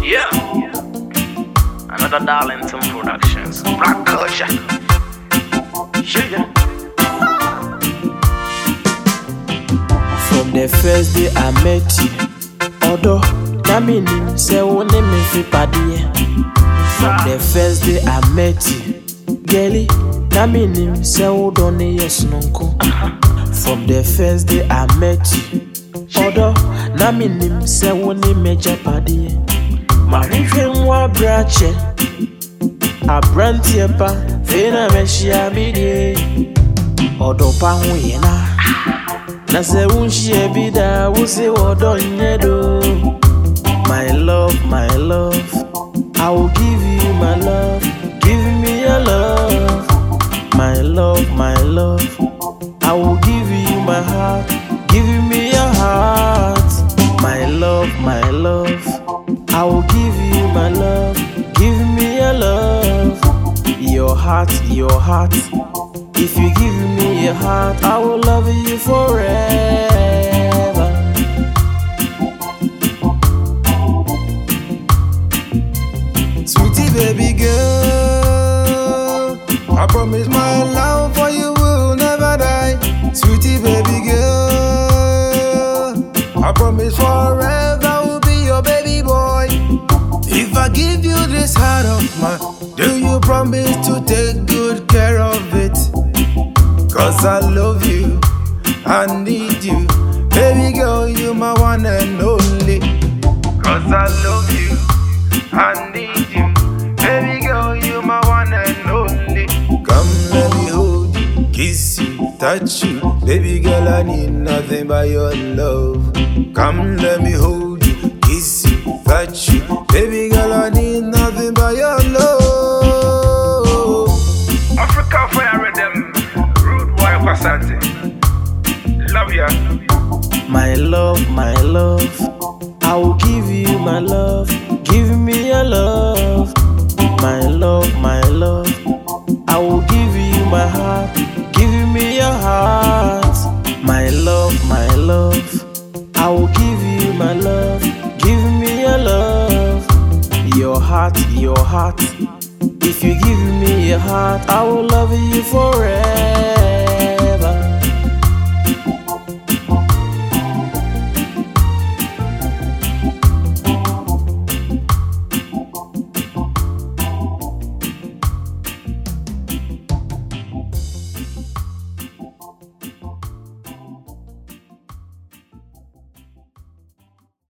Yeah. Another Darlington Productions. Black culture. Yeah. From the first day I met you, although that meaning say name me paddy. From the first day I met you, girlie, that meaning say wo don't yes nonko. Uh-huh. From the first day I met you, that meaning say one name me paddy. Mahwehwɛ mu abrakyɛ aberanteɛ pa fei na mahyia me deɛ ɔdɔ pa ho yɛ na. Na sɛ wonhyia bi daa wo se wɔdɔ nyɛ do. My love my love i will give you my love. Give me your love. My love my love i will give you my heart. Give me love my love. I will give you my love. Give me your love. Your heart your heart. If you give me your heart, I will love you forever. Sweetie baby girl, I promise my love do you promise to take good care of it? Cause I love you, I need you. Baby girl, you my one and only. Cause I love you, I need you. Baby girl, you my one and only. Come let me hold you, kiss you, touch you. Baby girl, I need nothing but your love. Come let me hold you, kiss you, touch you. Baby girl, I need Kwasante. Love ya. My love, my love, I will give you my love. Give me your love. My love, my love, I will give you my heart. Give me your heart. My love, my love, I will give you my love. Give me your love. Your heart, your heart. If you give me your heart, I will love you forever.